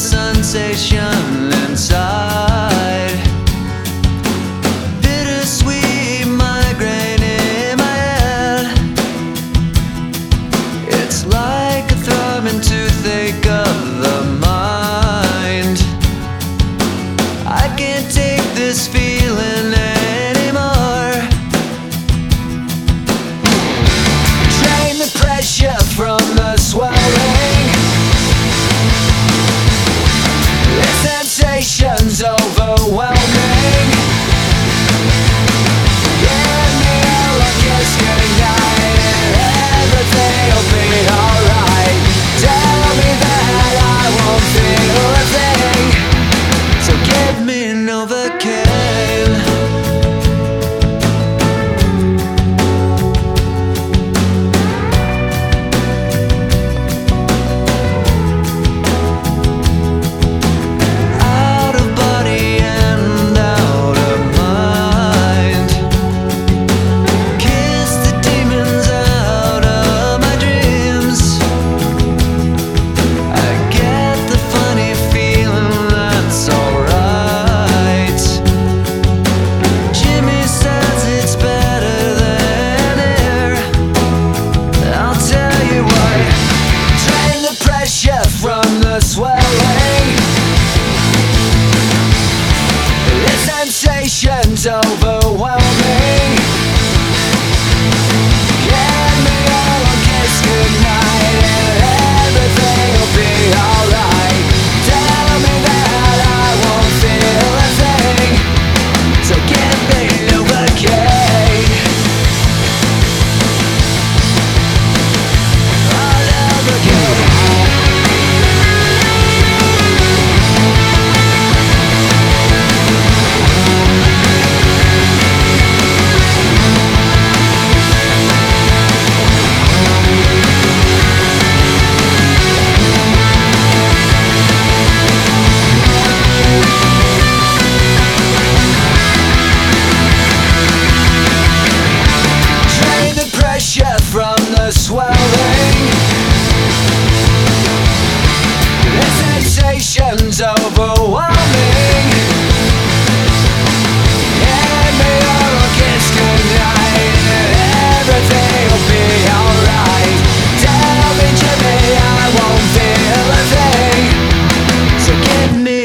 sensation inside. Bittersweet migraine in my head. It's like a throbbing toothache of the mind. I can't take this feeling swelling. The sensation's overwhelming. Give me a kiss goodnight sensation's overwhelming. And everything'll be alright. Tell me, Jimmy, I won't feel a thing. So give me.